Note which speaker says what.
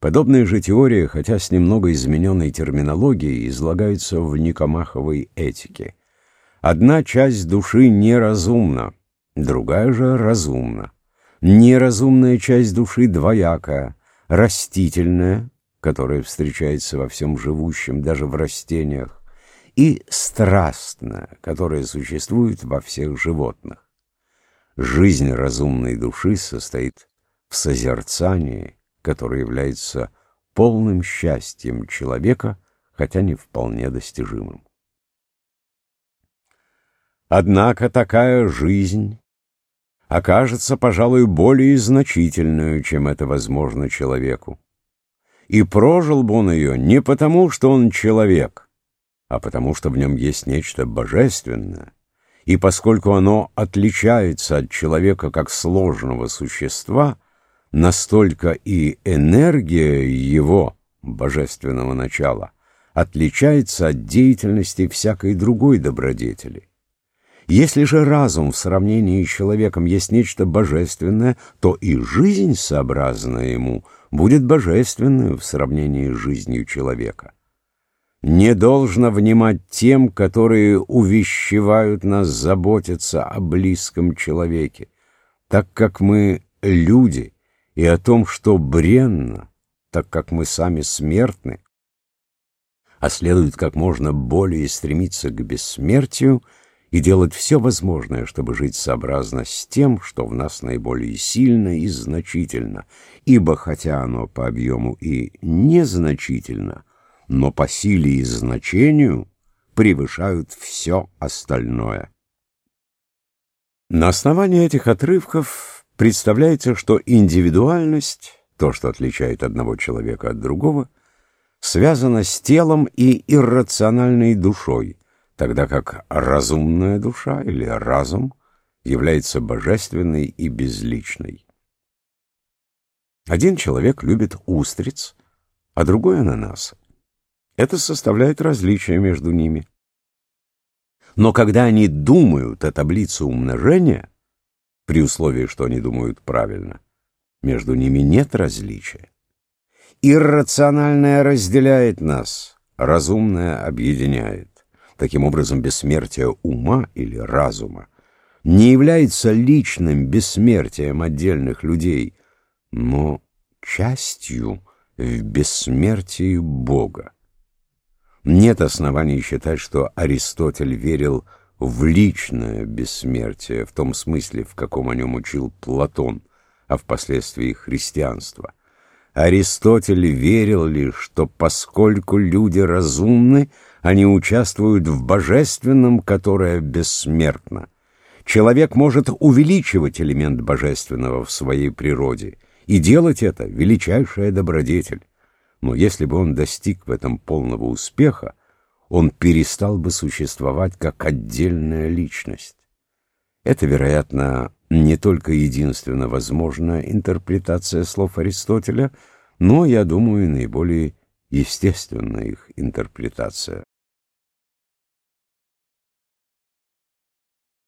Speaker 1: Подобная же теория, хотя с немного измененной терминологией, излагается в Никомаховой этике. Одна часть души неразумна, другая же разумна. Неразумная часть души двоякая, растительная, которая встречается во всем живущем, даже в растениях, и страстная, которая существует во всех животных. Жизнь разумной души состоит в созерцании, которое является полным счастьем человека, хотя не вполне достижимым. Однако такая жизнь окажется, пожалуй, более значительной, чем это возможно человеку. И прожил бы он ее не потому, что он человек, а потому, что в нем есть нечто божественное, и поскольку оно отличается от человека как сложного существа, настолько и энергия его, божественного начала, отличается от деятельности всякой другой добродетели. Если же разум в сравнении с человеком есть нечто божественное, то и жизнь, сообразная ему, будет божественной в сравнении с жизнью человека. Не должно внимать тем, которые увещевают нас заботиться о близком человеке, так как мы люди — и о том, что бренно, так как мы сами смертны, а следует как можно более стремиться к бессмертию и делать все возможное, чтобы жить сообразно с тем, что в нас наиболее сильно и значительно, ибо хотя оно по объему и незначительно, но по силе и значению превышают все остальное. На основании этих отрывков Представляется, что индивидуальность, то, что отличает одного человека от другого, связана с телом и иррациональной душой, тогда как разумная душа или разум является божественной и безличной. Один человек любит устриц, а другой — ананас. Это составляет различие между ними. Но когда они думают о таблице умножения — при условии, что они думают правильно. Между ними нет различия. Иррациональное разделяет нас, разумное объединяет. Таким образом, бессмертие ума или разума не является личным бессмертием отдельных людей, но частью в бессмертии Бога. Нет оснований считать, что Аристотель верил в личное бессмертие, в том смысле, в каком о нем учил Платон, а впоследствии христианство. Аристотель верил ли, что поскольку люди разумны, они участвуют в божественном, которое бессмертно. Человек может увеличивать элемент божественного в своей природе, и делать это — величайшая добродетель. Но если бы он достиг в этом полного успеха, он перестал бы существовать как отдельная личность. Это, вероятно, не только единственно возможная интерпретация слов Аристотеля, но, я думаю, наиболее естественная их интерпретация.